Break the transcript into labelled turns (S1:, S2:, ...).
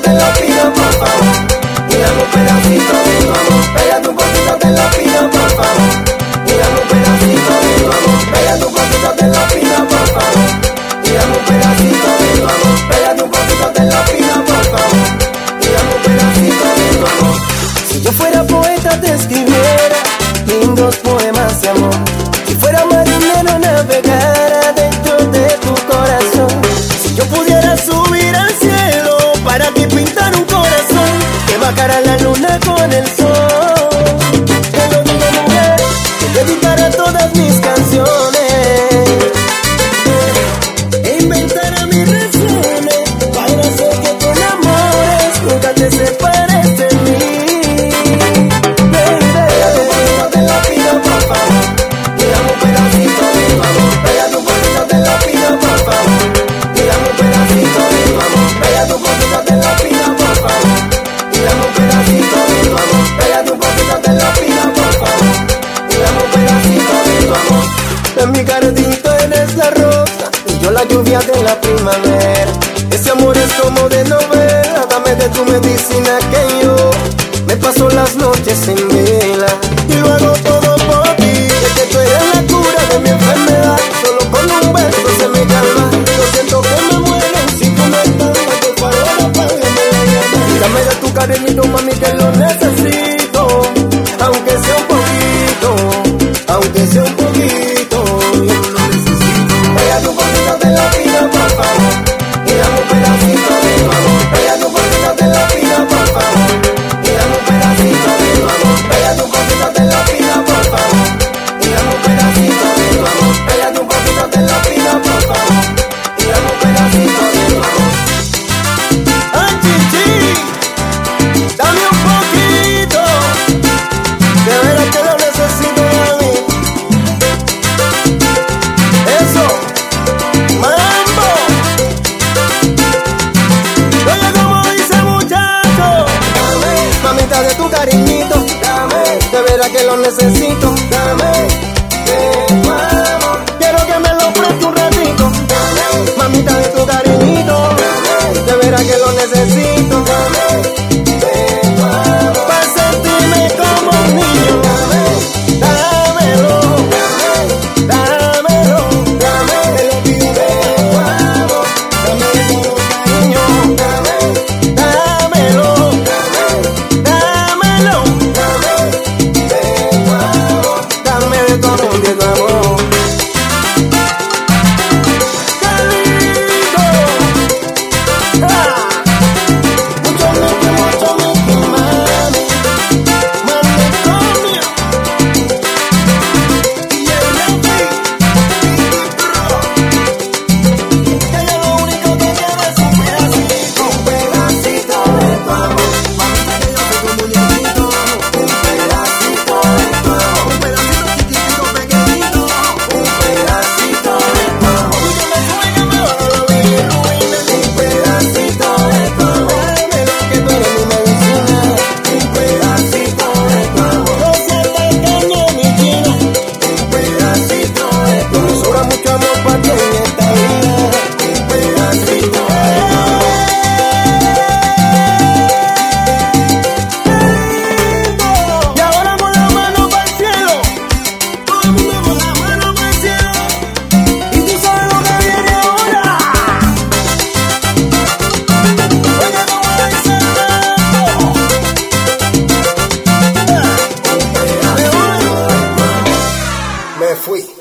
S1: te lo pido, por favor. Dígame un pedacito de tu amor, pégate un poquito, te lo pido, por favor. Dígame un pedacito de tu amor, pégate un poquito, por favor. Un pedacito de tu amor, pégate un poquito, te lo pido, por favor. Dígame un pedacito de tu amor.
S2: Si yo fuera poeta, te escribiera lindos poemas de amor. Si fuera con el sol. Te lo digo, mujer, que te dedicaré todas mis tú eres la rosa y yo la lluvia de la primavera. Ese amor es como de novela, dame de tu medicina que yo me paso las noches sin vela y lo hago todo por ti. Es que tú eres la cura de mi enfermedad, solo con un beso se me calma. Yo siento que me muero si tú no estás, tu farola la llama. Dame de tu cariñito, mami, que lo necesito, aunque sea un poquito, aunque sea un poquito. que lo necesito. Dame fue